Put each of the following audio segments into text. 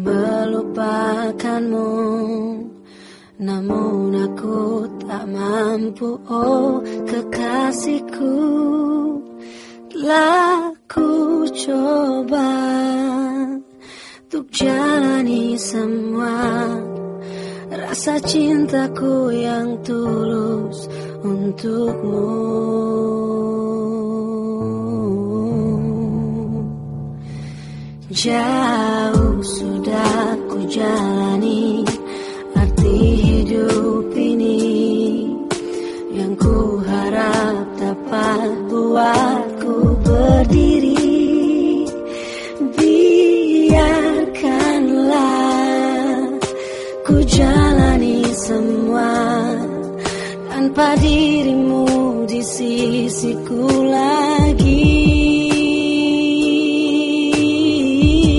melupakanmu. Namun aku tak mampu oh kekasihku. Telah ku coba Untuk jalani semua Rasa cintaku yang tulus untukmu Jauh sudah ku jalani arti hidup ini. Yang ku harap dapat buatku berdiri. Biarkanlah ku jalani semua Tanpa dirimu di sisiku lagi see.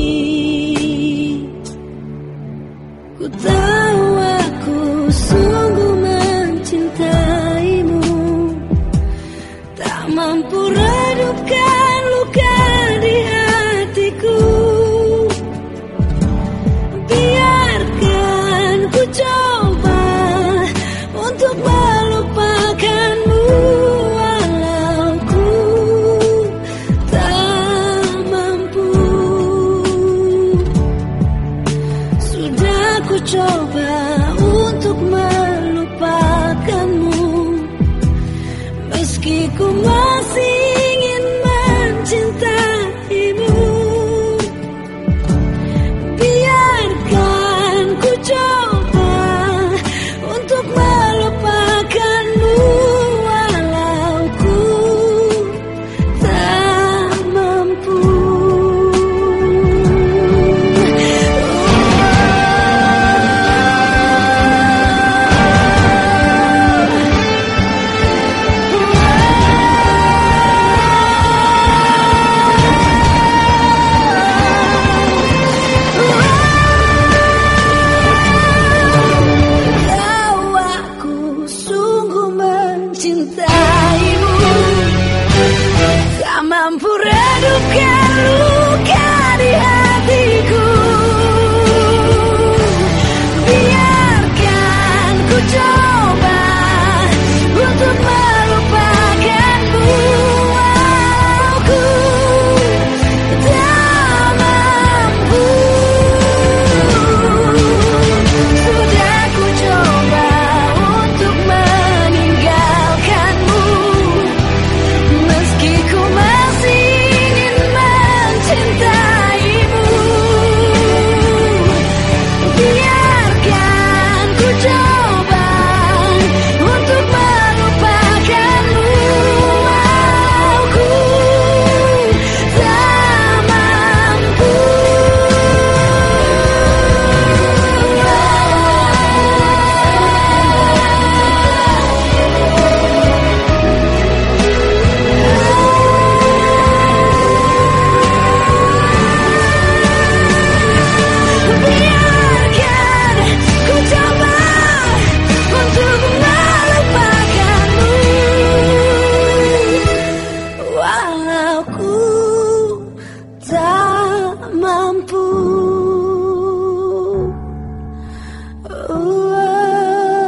Mom,